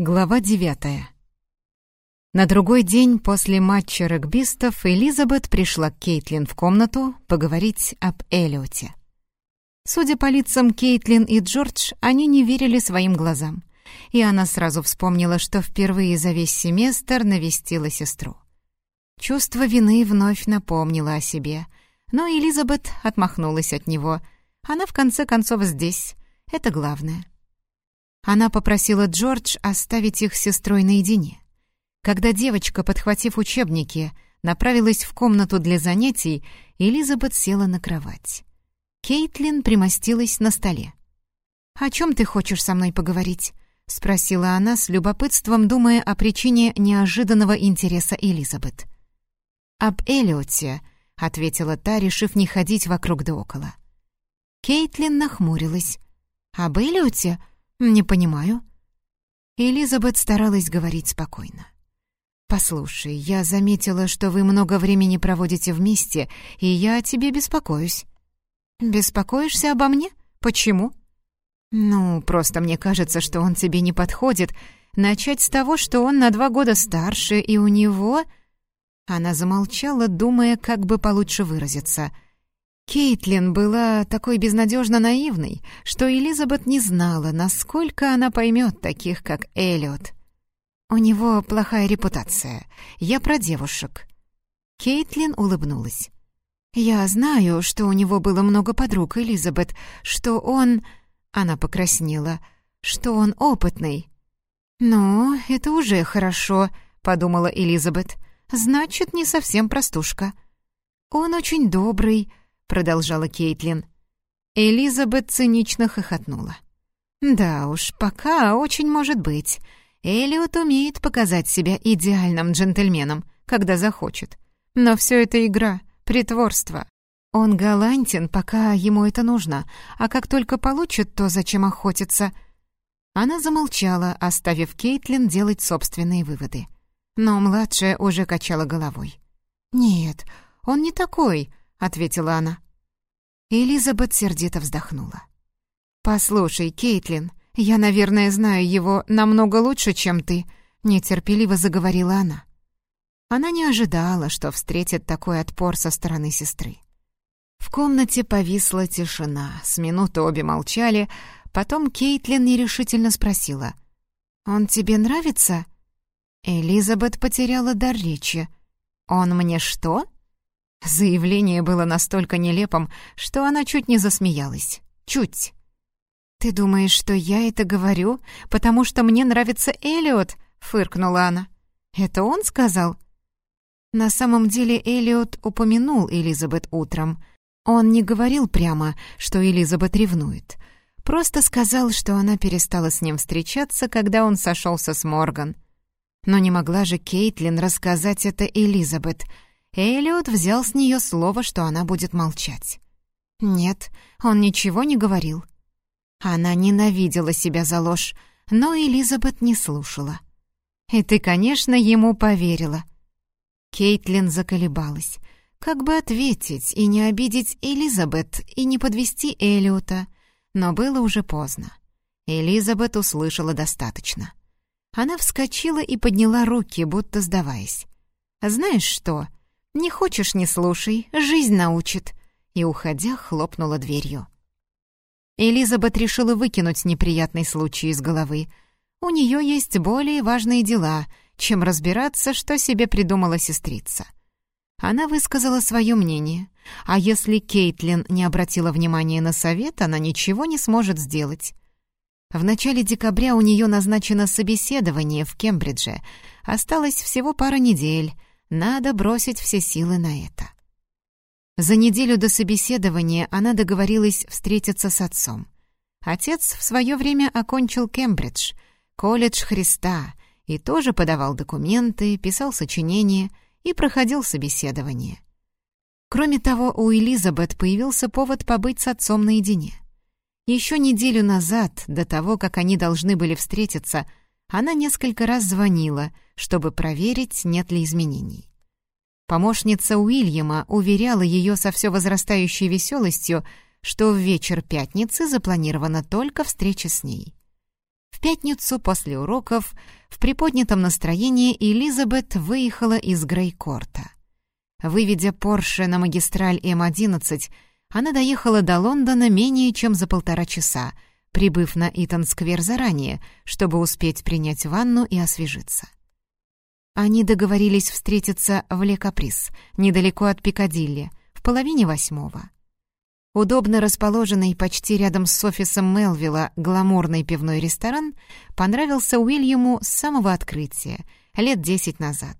Глава девятая. На другой день после матча регбистов Элизабет пришла к Кейтлин в комнату поговорить об Эллиоте. Судя по лицам Кейтлин и Джордж, они не верили своим глазам, и она сразу вспомнила, что впервые за весь семестр навестила сестру. Чувство вины вновь напомнило о себе, но Элизабет отмахнулась от него. Она в конце концов здесь, это главное — она попросила Джордж оставить их с сестрой наедине. Когда девочка, подхватив учебники, направилась в комнату для занятий, Элизабет села на кровать. Кейтлин примостилась на столе. «О чем ты хочешь со мной поговорить?» — спросила она с любопытством, думая о причине неожиданного интереса Элизабет. «Об Эллиоте», — ответила та, решив не ходить вокруг да около. Кейтлин нахмурилась. «Об Эллиоте? «Не понимаю». Элизабет старалась говорить спокойно. «Послушай, я заметила, что вы много времени проводите вместе, и я о тебе беспокоюсь». «Беспокоишься обо мне? Почему?» «Ну, просто мне кажется, что он тебе не подходит. Начать с того, что он на два года старше, и у него...» Она замолчала, думая, как бы получше выразиться — Кейтлин была такой безнадежно наивной, что Элизабет не знала, насколько она поймет таких, как Эллиот. «У него плохая репутация. Я про девушек». Кейтлин улыбнулась. «Я знаю, что у него было много подруг, Элизабет, что он...» Она покраснела. «Что он опытный». «Ну, это уже хорошо», — подумала Элизабет. «Значит, не совсем простушка». «Он очень добрый», продолжала Кейтлин. Элизабет цинично хохотнула. «Да уж, пока очень может быть. Элиот умеет показать себя идеальным джентльменом, когда захочет. Но все это игра, притворство. Он галантен, пока ему это нужно, а как только получит то, зачем охотится...» Она замолчала, оставив Кейтлин делать собственные выводы. Но младшая уже качала головой. «Нет, он не такой», — ответила она. Элизабет сердито вздохнула. «Послушай, Кейтлин, я, наверное, знаю его намного лучше, чем ты», — нетерпеливо заговорила она. Она не ожидала, что встретит такой отпор со стороны сестры. В комнате повисла тишина, с минуты обе молчали, потом Кейтлин нерешительно спросила. «Он тебе нравится?» Элизабет потеряла дар речи. «Он мне что?» Заявление было настолько нелепым, что она чуть не засмеялась. Чуть. «Ты думаешь, что я это говорю, потому что мне нравится Элиот?» — фыркнула она. «Это он сказал?» На самом деле Элиот упомянул Элизабет утром. Он не говорил прямо, что Элизабет ревнует. Просто сказал, что она перестала с ним встречаться, когда он сошелся с Морган. Но не могла же Кейтлин рассказать это Элизабет — Элиот взял с нее слово, что она будет молчать. Нет, он ничего не говорил. Она ненавидела себя за ложь, но Элизабет не слушала. «И ты, конечно, ему поверила». Кейтлин заколебалась. Как бы ответить и не обидеть Элизабет, и не подвести Элиота, но было уже поздно. Элизабет услышала достаточно. Она вскочила и подняла руки, будто сдаваясь. «Знаешь что?» «Не хочешь — не слушай, жизнь научит», и, уходя, хлопнула дверью. Элизабет решила выкинуть неприятный случай из головы. У нее есть более важные дела, чем разбираться, что себе придумала сестрица. Она высказала свое мнение, а если Кейтлин не обратила внимания на совет, она ничего не сможет сделать. В начале декабря у нее назначено собеседование в Кембридже. Осталось всего пара недель — надо бросить все силы на это. За неделю до собеседования она договорилась встретиться с отцом. Отец в свое время окончил Кембридж, колледж Христа, и тоже подавал документы, писал сочинения и проходил собеседование. Кроме того, у Элизабет появился повод побыть с отцом наедине. Еще неделю назад, до того, как они должны были встретиться, она несколько раз звонила, чтобы проверить, нет ли изменений. Помощница Уильяма уверяла ее со все возрастающей веселостью, что в вечер пятницы запланирована только встреча с ней. В пятницу после уроков в приподнятом настроении Элизабет выехала из Грейкорта. Выведя Порше на магистраль М-11, она доехала до Лондона менее чем за полтора часа, прибыв на Итон-сквер заранее, чтобы успеть принять ванну и освежиться. Они договорились встретиться в Ле недалеко от Пикадилли, в половине восьмого. Удобно расположенный почти рядом с офисом Мелвилла гламурный пивной ресторан понравился Уильяму с самого открытия, лет десять назад.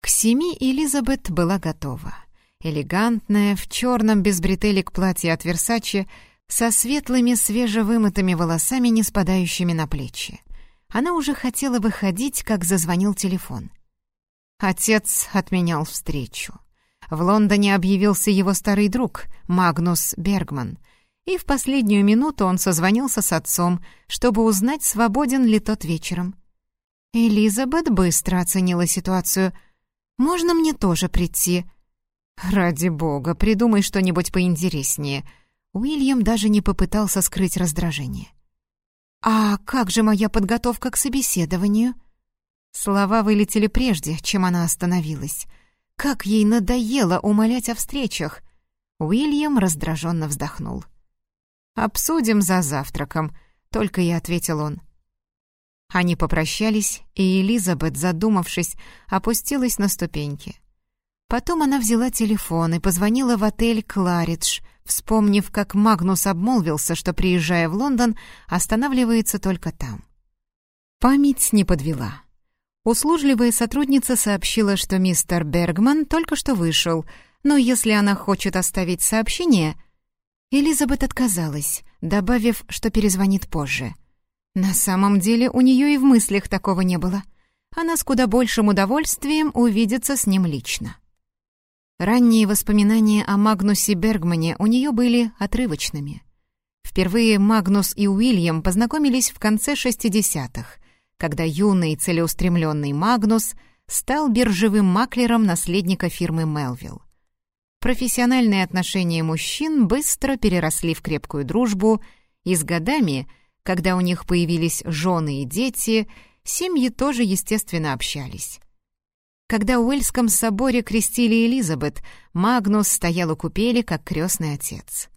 К семи Элизабет была готова. Элегантная, в черном без бретелек платье от Версачи, со светлыми свежевымытыми волосами, не спадающими на плечи. Она уже хотела выходить, как зазвонил телефон. Отец отменял встречу. В Лондоне объявился его старый друг, Магнус Бергман, и в последнюю минуту он созвонился с отцом, чтобы узнать, свободен ли тот вечером. Элизабет быстро оценила ситуацию. «Можно мне тоже прийти?» «Ради бога, придумай что-нибудь поинтереснее». Уильям даже не попытался скрыть раздражение. «А как же моя подготовка к собеседованию?» Слова вылетели прежде, чем она остановилась. Как ей надоело умолять о встречах. Уильям раздраженно вздохнул. «Обсудим за завтраком», — только и ответил он. Они попрощались, и Элизабет, задумавшись, опустилась на ступеньки. Потом она взяла телефон и позвонила в отель «Кларидж», вспомнив, как Магнус обмолвился, что, приезжая в Лондон, останавливается только там. Память не подвела. Услужливая сотрудница сообщила, что мистер Бергман только что вышел, но если она хочет оставить сообщение... Элизабет отказалась, добавив, что перезвонит позже. На самом деле у нее и в мыслях такого не было. Она с куда большим удовольствием увидится с ним лично. Ранние воспоминания о Магнусе Бергмане у нее были отрывочными. Впервые Магнус и Уильям познакомились в конце 60-х, когда юный целеустремленный Магнус стал биржевым маклером наследника фирмы Мелвилл. Профессиональные отношения мужчин быстро переросли в крепкую дружбу, и с годами, когда у них появились жены и дети, семьи тоже, естественно, общались. Когда в Уэльском соборе крестили Элизабет, Магнус стоял у купели как крестный отец.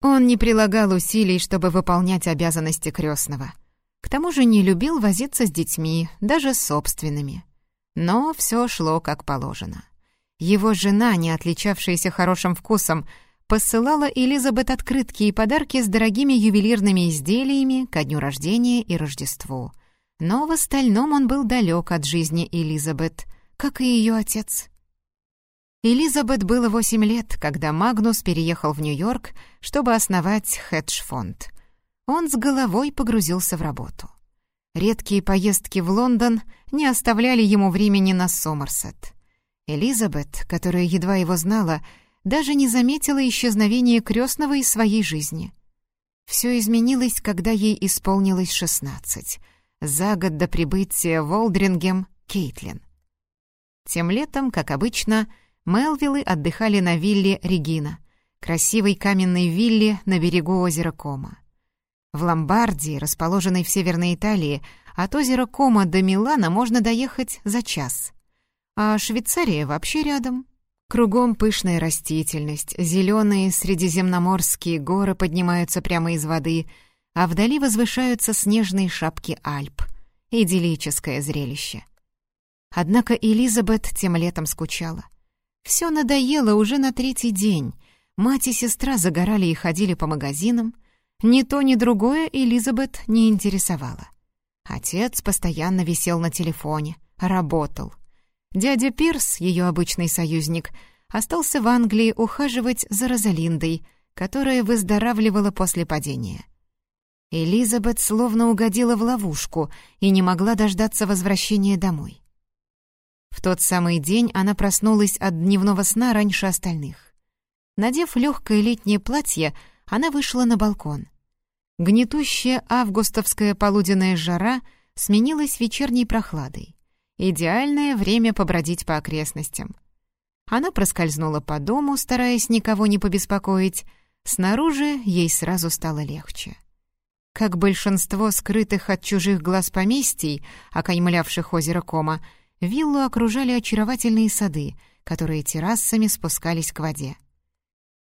Он не прилагал усилий, чтобы выполнять обязанности крестного — к тому же не любил возиться с детьми, даже собственными. Но все шло как положено. Его жена, не отличавшаяся хорошим вкусом, посылала Элизабет открытки и подарки с дорогими ювелирными изделиями ко дню рождения и Рождеству. Но в остальном он был далек от жизни Элизабет, как и ее отец. Элизабет было восемь лет, когда Магнус переехал в Нью-Йорк, чтобы основать хедж-фонд — он с головой погрузился в работу. Редкие поездки в Лондон не оставляли ему времени на Сомерсет. Элизабет, которая едва его знала, даже не заметила исчезновения крестного из своей жизни. Все изменилось, когда ей исполнилось шестнадцать, за год до прибытия в Олдрингем Кейтлин. Тем летом, как обычно, Мелвиллы отдыхали на вилле Регина, красивой каменной вилле на берегу озера Кома. В Ломбардии, расположенной в Северной Италии, от озера Кома до Милана можно доехать за час. А Швейцария вообще рядом. Кругом пышная растительность, зеленые средиземноморские горы поднимаются прямо из воды, а вдали возвышаются снежные шапки Альп. Идиллическое зрелище. Однако Элизабет тем летом скучала. Все надоело уже на третий день. Мать и сестра загорали и ходили по магазинам, ни то, ни другое Элизабет не интересовало. Отец постоянно висел на телефоне, работал. Дядя Пирс, ее обычный союзник, остался в Англии ухаживать за Розалиндой, которая выздоравливала после падения. Элизабет словно угодила в ловушку и не могла дождаться возвращения домой. В тот самый день она проснулась от дневного сна раньше остальных. Надев легкое летнее платье, она вышла на балкон. Гнетущая августовская полуденная жара сменилась вечерней прохладой. Идеальное время побродить по окрестностям. Она проскользнула по дому, стараясь никого не побеспокоить. Снаружи ей сразу стало легче. Как большинство скрытых от чужих глаз поместий, окаймлявших озеро Кома, виллу окружали очаровательные сады, которые террасами спускались к воде.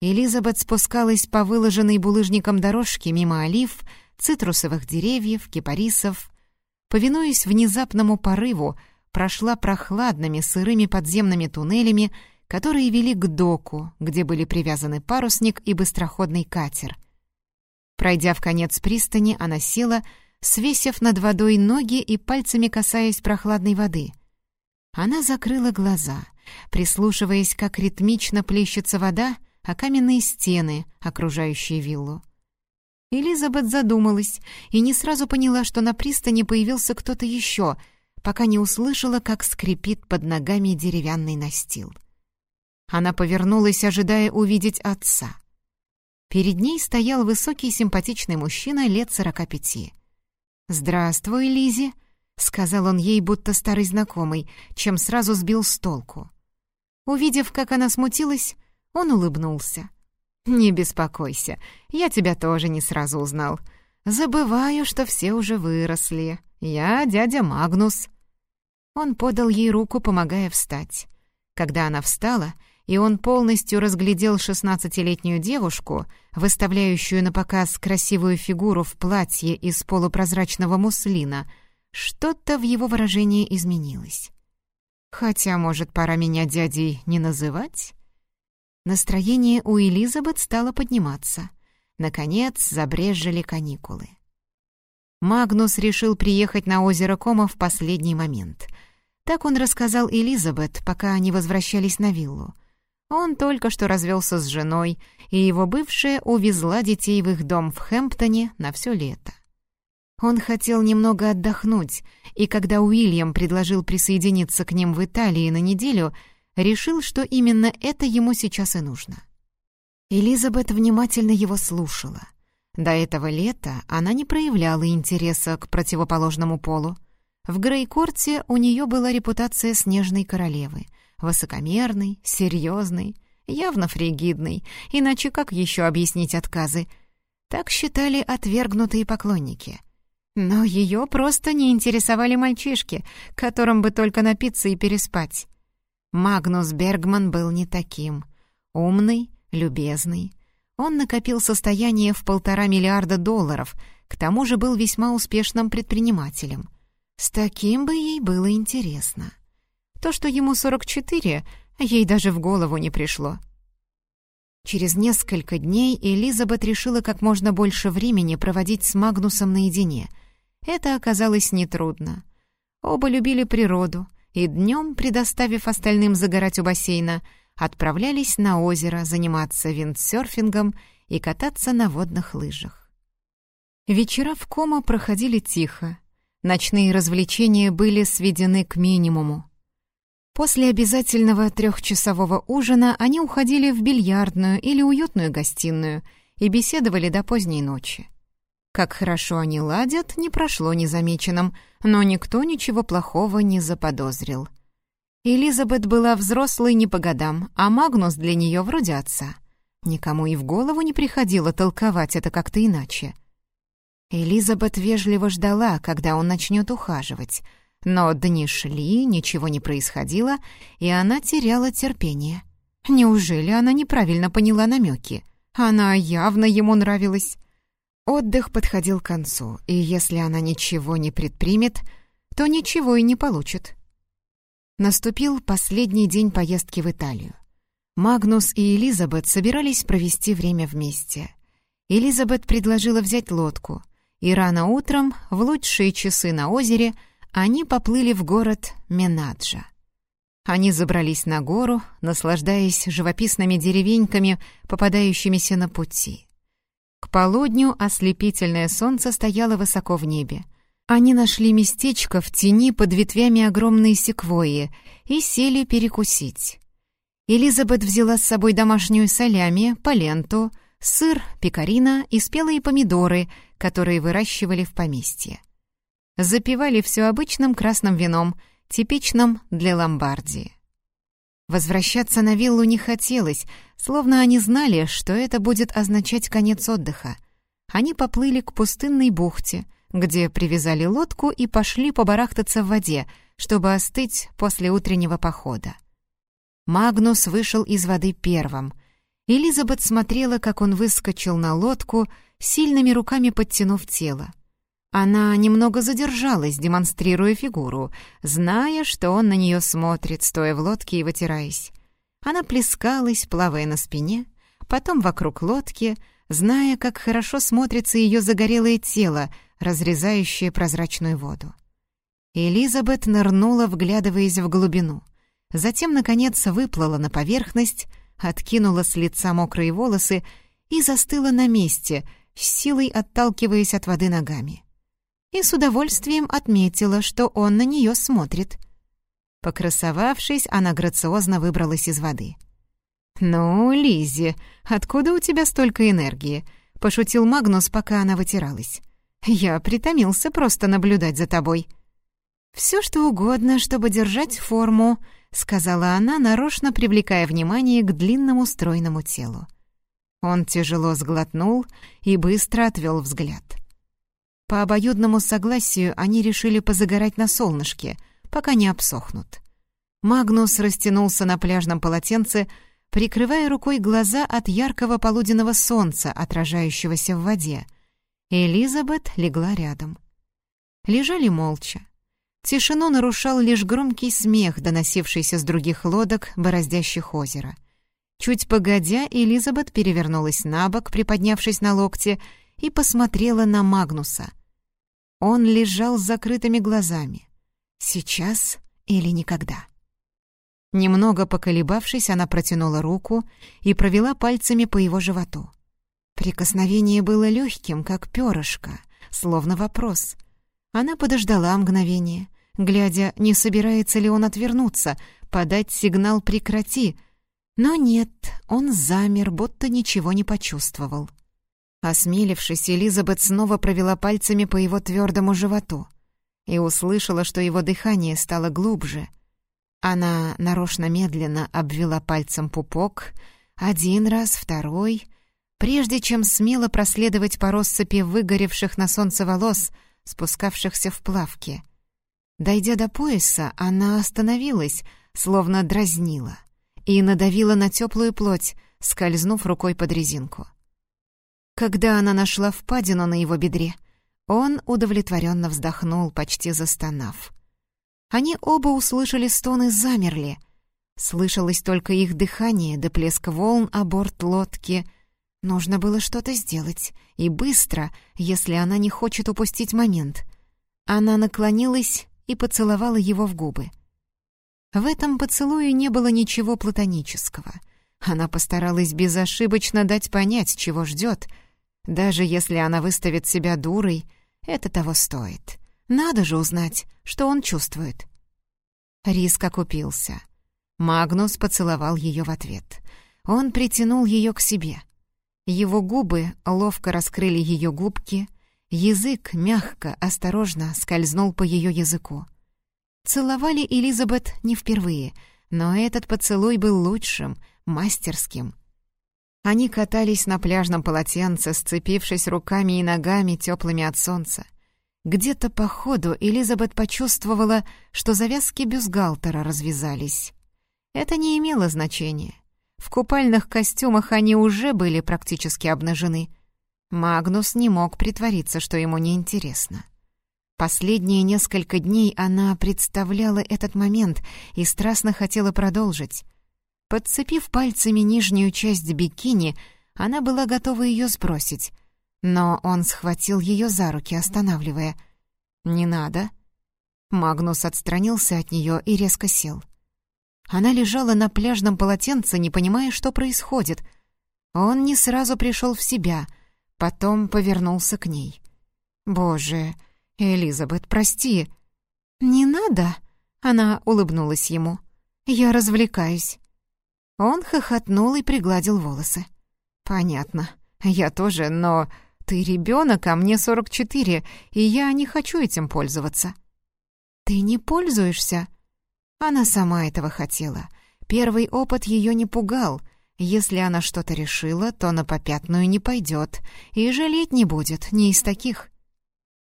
Элизабет спускалась по выложенной булыжником дорожке мимо олив, цитрусовых деревьев, кипарисов. Повинуясь внезапному порыву, прошла прохладными сырыми подземными туннелями, которые вели к доку, где были привязаны парусник и быстроходный катер — Пройдя в конец пристани, она села, свесив над водой ноги и пальцами касаясь прохладной воды. Она закрыла глаза, прислушиваясь, как ритмично плещется вода, а каменные стены, окружающие виллу. Элизабет задумалась и не сразу поняла, что на пристани появился кто-то еще, пока не услышала, как скрипит под ногами деревянный настил. Она повернулась, ожидая увидеть отца — Перед ней стоял высокий симпатичный мужчина лет сорока пяти. «Здравствуй, Лизи», — сказал он ей, будто старый знакомый, чем сразу сбил с толку. Увидев, как она смутилась, он улыбнулся. «Не беспокойся, я тебя тоже не сразу узнал. Забываю, что все уже выросли. Я дядя Магнус». Он подал ей руку, помогая встать. Когда она встала, и он полностью разглядел шестнадцатилетнюю девушку, выставляющую на показ красивую фигуру в платье из полупрозрачного муслина, что-то в его выражении изменилось. «Хотя, может, пора меня дядей не называть?» Настроение у Элизабет стало подниматься. Наконец, забрежжили каникулы. Магнус решил приехать на озеро Кома в последний момент. Так он рассказал Элизабет, пока они возвращались на виллу. Он только что развелся с женой, и его бывшая увезла детей в их дом в Хэмптоне на все лето. Он хотел немного отдохнуть, и когда Уильям предложил присоединиться к ним в Италии на неделю, решил, что именно это ему сейчас и нужно. Элизабет внимательно его слушала. До этого лета она не проявляла интереса к противоположному полу. В Грейкорте у нее была репутация снежной королевы — Высокомерный, серьезный, явно фригидный, иначе как еще объяснить отказы? Так считали отвергнутые поклонники. Но ее просто не интересовали мальчишки, которым бы только напиться и переспать. Магнус Бергман был не таким. Умный, любезный. Он накопил состояние в полтора миллиарда долларов, к тому же был весьма успешным предпринимателем. С таким бы ей было интересно. То, что ему 44, ей даже в голову не пришло. Через несколько дней Элизабет решила как можно больше времени проводить с Магнусом наедине. Это оказалось нетрудно. Оба любили природу, и днем, предоставив остальным загорать у бассейна, отправлялись на озеро заниматься виндсерфингом и кататься на водных лыжах. Вечера в Кома проходили тихо. Ночные развлечения были сведены к минимуму. После обязательного трехчасового ужина они уходили в бильярдную или уютную гостиную и беседовали до поздней ночи. Как хорошо они ладят, не прошло незамеченным, но никто ничего плохого не заподозрил. Элизабет была взрослой не по годам, а Магнус для нее вроде отца. Никому и в голову не приходило толковать это как-то иначе. Элизабет вежливо ждала, когда он начнет ухаживать — но дни шли, ничего не происходило, и она теряла терпение. Неужели она неправильно поняла намеки? Она явно ему нравилась. Отдых подходил к концу, и если она ничего не предпримет, то ничего и не получит. Наступил последний день поездки в Италию. Магнус и Элизабет собирались провести время вместе. Элизабет предложила взять лодку, и рано утром, в лучшие часы на озере, они поплыли в город Менаджа. Они забрались на гору, наслаждаясь живописными деревеньками, попадающимися на пути. К полудню ослепительное солнце стояло высоко в небе. Они нашли местечко в тени под ветвями огромной секвойи и сели перекусить. Элизабет взяла с собой домашнюю солями, поленту, сыр, пекарина и спелые помидоры, которые выращивали в поместье запивали все обычным красным вином, типичным для Ломбардии. Возвращаться на виллу не хотелось, словно они знали, что это будет означать конец отдыха. Они поплыли к пустынной бухте, где привязали лодку и пошли побарахтаться в воде, чтобы остыть после утреннего похода. Магнус вышел из воды первым. Элизабет смотрела, как он выскочил на лодку, сильными руками подтянув тело. Она немного задержалась, демонстрируя фигуру, зная, что он на нее смотрит, стоя в лодке и вытираясь. Она плескалась, плавая на спине, потом вокруг лодки, зная, как хорошо смотрится ее загорелое тело, разрезающее прозрачную воду. Элизабет нырнула, вглядываясь в глубину. Затем, наконец, выплыла на поверхность, откинула с лица мокрые волосы и застыла на месте, с силой отталкиваясь от воды ногами. И с удовольствием отметила, что он на нее смотрит. Покрасовавшись, она грациозно выбралась из воды. «Ну, Лиззи, откуда у тебя столько энергии?» — пошутил Магнус, пока она вытиралась. «Я притомился просто наблюдать за тобой». «Все что угодно, чтобы держать форму», — сказала она, нарочно привлекая внимание к длинному стройному телу. Он тяжело сглотнул и быстро отвел взгляд. По обоюдному согласию они решили позагорать на солнышке, пока не обсохнут. Магнус растянулся на пляжном полотенце, прикрывая рукой глаза от яркого полуденного солнца, отражающегося в воде. Элизабет легла рядом. Лежали молча. Тишину нарушал лишь громкий смех, доносившийся с других лодок, бороздящих озеро. Чуть погодя, Элизабет перевернулась на бок, приподнявшись на локте, и посмотрела на Магнуса. Он лежал с закрытыми глазами. Сейчас или никогда. Немного поколебавшись, она протянула руку и провела пальцами по его животу. Прикосновение было легким, как перышко, словно вопрос. Она подождала мгновение, глядя, не собирается ли он отвернуться, подать сигнал «прекрати», но нет, он замер, будто ничего не почувствовал. Осмелившись, Элизабет снова провела пальцами по его твердому животу и услышала, что его дыхание стало глубже — она нарочно медленно обвела пальцем пупок, один раз, второй, прежде чем смело проследовать по россыпи выгоревших на солнце волос, спускавшихся в плавки. Дойдя до пояса, она остановилась, словно дразнила, и надавила на теплую плоть, скользнув рукой под резинку. Когда она нашла впадину на его бедре, он удовлетворенно вздохнул, почти застонав. Они оба услышали стоны замерли. Слышалось только их дыхание до плеска волн о борт лодки. Нужно было что-то сделать, и быстро, если она не хочет упустить момент. Она наклонилась и поцеловала его в губы. В этом поцелуе не было ничего платонического. Она постаралась безошибочно дать понять, чего ждет. Даже если она выставит себя дурой, это того стоит. Надо же узнать, что он чувствует. Риск окупился. Магнус поцеловал ее в ответ. Он притянул ее к себе. Его губы ловко раскрыли ее губки, язык мягко, осторожно скользнул по ее языку. Целовали Элизабет не впервые, но этот поцелуй был лучшим, мастерским. Они катались на пляжном полотенце, сцепившись руками и ногами, теплыми от солнца. Где-то по ходу Элизабет почувствовала, что завязки бюстгальтера развязались. Это не имело значения. В купальных костюмах они уже были практически обнажены. Магнус не мог притвориться, что ему неинтересно. Последние несколько дней она представляла этот момент и страстно хотела продолжить. Подцепив пальцами нижнюю часть бикини, она была готова ее сбросить — но он схватил ее за руки, останавливая. «Не надо». Магнус отстранился от нее и резко сел. Она лежала на пляжном полотенце, не понимая, что происходит. Он не сразу пришел в себя, потом повернулся к ней. «Боже, Элизабет, прости». «Не надо», — она улыбнулась ему. «Я развлекаюсь». Он хохотнул и пригладил волосы. «Понятно. Я тоже, но «Ты ребенок, а мне 44, и я не хочу этим пользоваться». «Ты не пользуешься?» Она сама этого хотела. Первый опыт ее не пугал. Если она что-то решила, то на попятную не пойдет, и жалеть не будет, не из таких.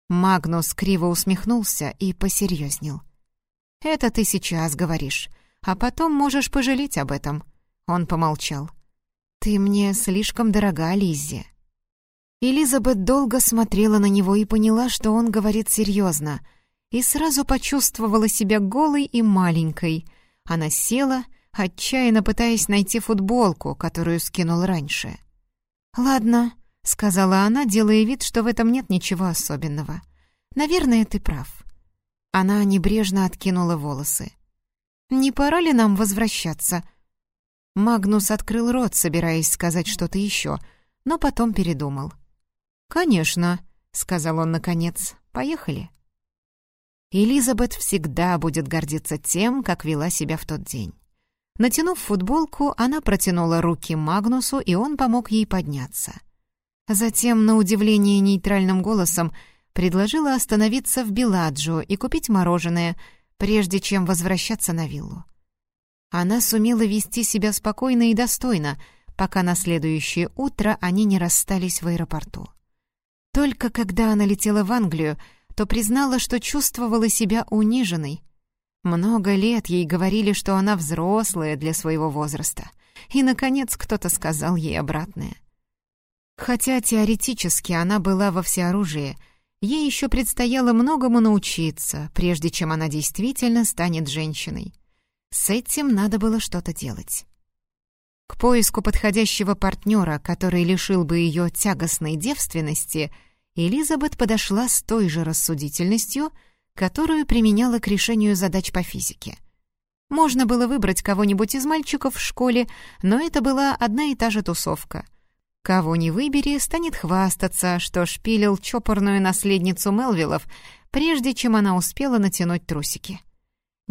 Магнус криво усмехнулся и посерьезнел. «Это ты сейчас говоришь, а потом можешь пожалеть об этом». Он помолчал. «Ты мне слишком дорога, Лиззи». Элизабет долго смотрела на него и поняла, что он говорит серьезно, и сразу почувствовала себя голой и маленькой. Она села отчаянно пытаясь найти футболку, которую скинул раньше. «Ладно», — сказала она, делая вид, что в этом нет ничего особенного. «Наверное, ты прав». Она небрежно откинула волосы. «Не пора ли нам возвращаться?» Магнус открыл рот, собираясь сказать что-то еще, но потом передумал. «Конечно», — сказал он наконец, — «поехали». Элизабет всегда будет гордиться тем, как вела себя в тот день. Натянув футболку, она протянула руки Магнусу, и он помог ей подняться. Затем, на удивление нейтральным голосом, предложила остановиться в Беладжо и купить мороженое, прежде чем возвращаться на виллу. Она сумела вести себя спокойно и достойно, пока на следующее утро они не расстались в аэропорту. Только когда она летела в Англию, то признала, что чувствовала себя униженной, много лет ей говорили, что она взрослая для своего возраста. И, наконец, кто-то сказал ей обратное. Хотя теоретически она была во всеоружии, ей еще предстояло многому научиться, прежде чем она действительно станет женщиной. С этим надо было что-то делать. К поиску подходящего партнера, который лишил бы ее тягостной девственности, Элизабет подошла с той же рассудительностью — которую применяла к решению задач по физике. Можно было выбрать кого-нибудь из мальчиков в школе, но это была одна и та же тусовка. Кого не выбери, станет хвастаться, что шпилил чопорную наследницу Мелвиллов, прежде чем она успела натянуть трусики.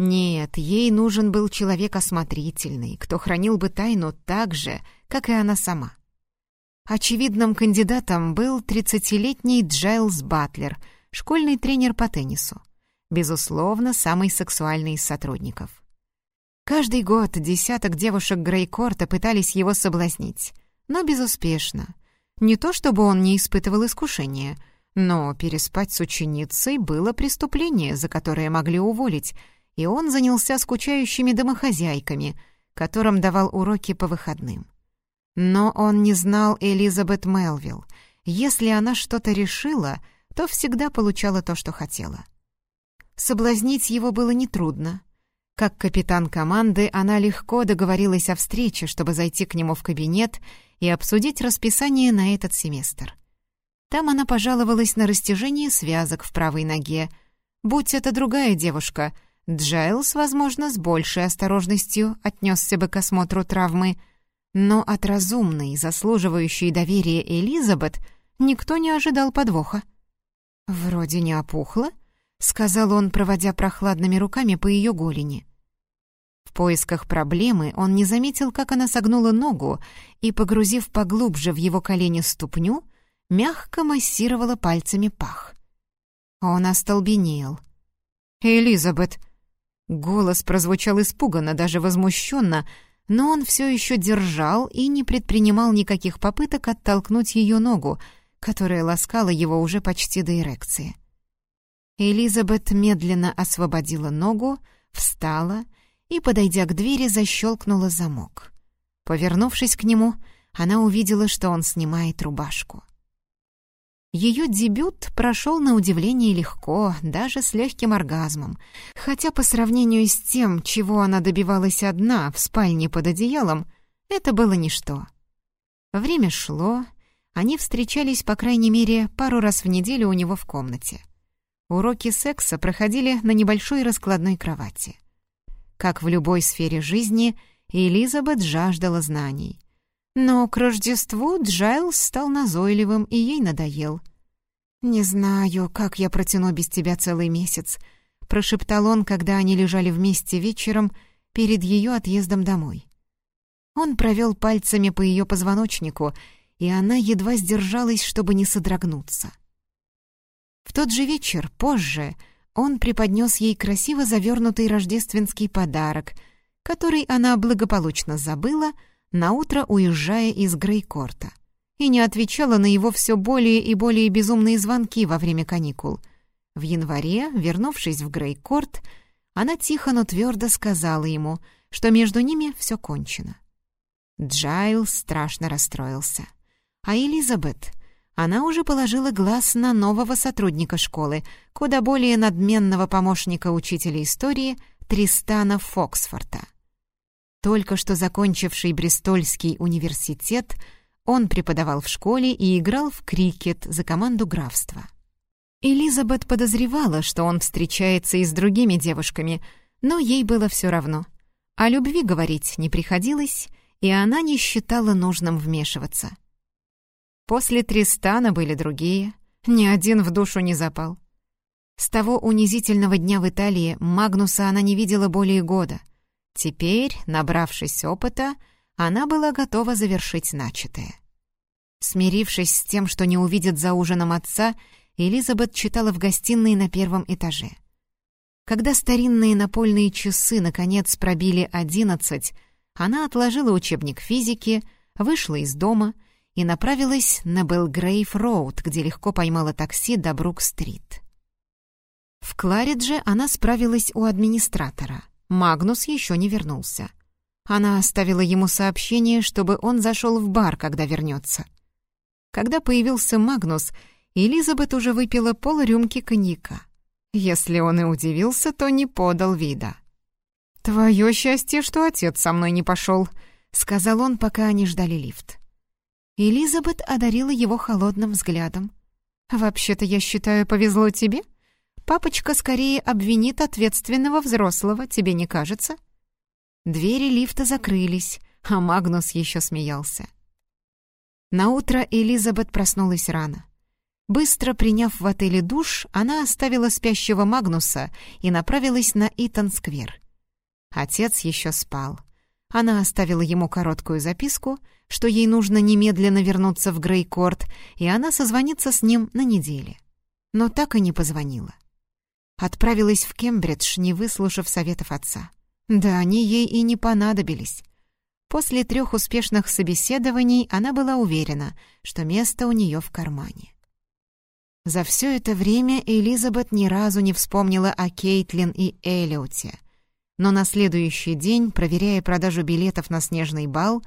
Нет, ей нужен был человек осмотрительный, кто хранил бы тайну так же, как и она сама. Очевидным кандидатом был 30-летний Джайлз Батлер, школьный тренер по теннису безусловно, самый сексуальный из сотрудников. Каждый год десяток девушек Грейкорта пытались его соблазнить, но безуспешно. Не то чтобы он не испытывал искушения, но переспать с ученицей было преступление, за которое могли уволить, и он занялся скучающими домохозяйками, которым давал уроки по выходным. Но он не знал Элизабет Мелвилл. Если она что-то решила, то всегда получала то, что хотела. Соблазнить его было нетрудно. Как капитан команды, она легко договорилась о встрече, чтобы зайти к нему в кабинет и обсудить расписание на этот семестр. Там она пожаловалась на растяжение связок в правой ноге. Будь это другая девушка, Джайлс, возможно, с большей осторожностью отнесся бы к осмотру травмы, но от разумной, заслуживающей доверия Элизабет никто не ожидал подвоха. «Вроде не опухло», — сказал он, проводя прохладными руками по ее голени. В поисках проблемы он не заметил, как она согнула ногу и, погрузив поглубже в его колени ступню, мягко массировала пальцами пах. Он остолбенел. «Элизабет!» Голос прозвучал испуганно, даже возмущенно, но он все еще держал и не предпринимал никаких попыток оттолкнуть ее ногу, которая ласкала его уже почти до эрекции. Элизабет медленно освободила ногу, встала и, подойдя к двери, защелкнула замок. Повернувшись к нему, она увидела, что он снимает рубашку. Ее дебют прошел на удивление легко, даже с легким оргазмом, хотя по сравнению с тем, чего она добивалась одна в спальне под одеялом, это было ничто. Время шло, они встречались, по крайней мере, пару раз в неделю у него в комнате. Уроки секса проходили на небольшой раскладной кровати. Как в любой сфере жизни, Элизабет жаждала знаний. Но к Рождеству Джайлз стал назойливым, и ей надоел. «Не знаю, как я протяну без тебя целый месяц», — прошептал он, когда они лежали вместе вечером перед ее отъездом домой. Он провел пальцами по ее позвоночнику, и она едва сдержалась, чтобы не содрогнуться. В тот же вечер, позже, он преподнес ей красиво завернутый рождественский подарок, который она благополучно забыла, наутро уезжая из Грейкорта, и не отвечала на его все более и более безумные звонки во время каникул. В январе, вернувшись в Грейкорт, она тихо, но твердо сказала ему, что между ними все кончено. Джайл страшно расстроился. А Элизабет, она уже положила глаз на нового сотрудника школы, куда более надменного помощника учителя истории Тристана Фоксфорта. Только что закончивший Бристольский университет, он преподавал в школе и играл в крикет за команду графства. Элизабет подозревала, что он встречается и с другими девушками, но ей было все равно. О любви говорить не приходилось, и она не считала нужным вмешиваться. После Тристана были другие, ни один в душу не запал. С того унизительного дня в Италии Магнуса она не видела более года. Теперь, набравшись опыта, она была готова завершить начатое. Смирившись с тем, что не увидит за ужином отца, Элизабет читала в гостиной на первом этаже. Когда старинные напольные часы наконец пробили одиннадцать, она отложила учебник физики, вышла из дома и направилась на Белгрейв-роуд, где легко поймала такси до Брук-стрит. В Кларидже она справилась у администратора. Магнус еще не вернулся. Она оставила ему сообщение, чтобы он зашел в бар, когда вернется. Когда появился Магнус, Элизабет уже выпила полрюмки коньяка. Если он и удивился, то не подал вида. «Твое счастье, что отец со мной не пошел», — сказал он, пока они ждали лифт. Элизабет одарила его холодным взглядом. «Вообще-то, я считаю, повезло тебе. Папочка скорее обвинит ответственного взрослого, тебе не кажется?» Двери лифта закрылись, а Магнус еще смеялся. Наутро Элизабет проснулась рано. Быстро приняв в отеле душ, она оставила спящего Магнуса и направилась на Итан-сквер. Отец еще спал. Она оставила ему короткую записку, что ей нужно немедленно вернуться в Грейкорт, и она созвонится с ним на неделе. Но так и не позвонила. Отправилась в Кембридж, не выслушав советов отца. Да они ей и не понадобились. После трех успешных собеседований она была уверена, что место у нее в кармане. За все это время Элизабет ни разу не вспомнила о Кейтлин и Эллиоте — но на следующий день, проверяя продажу билетов на снежный бал,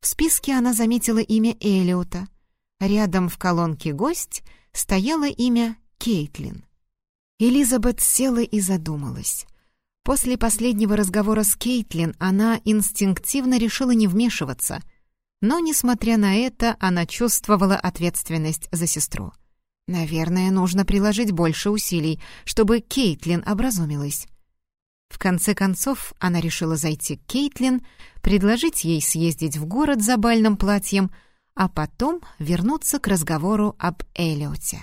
в списке она заметила имя Элиота. Рядом в колонке «Гость» стояло имя Кейтлин. Элизабет села и задумалась. После последнего разговора с Кейтлин она инстинктивно решила не вмешиваться, но, несмотря на это, она чувствовала ответственность за сестру. Наверное, нужно приложить больше усилий, чтобы Кейтлин образумилась. В конце концов, она решила зайти к Кейтлин, предложить ей съездить в город за бальным платьем, а потом вернуться к разговору об Эллиоте.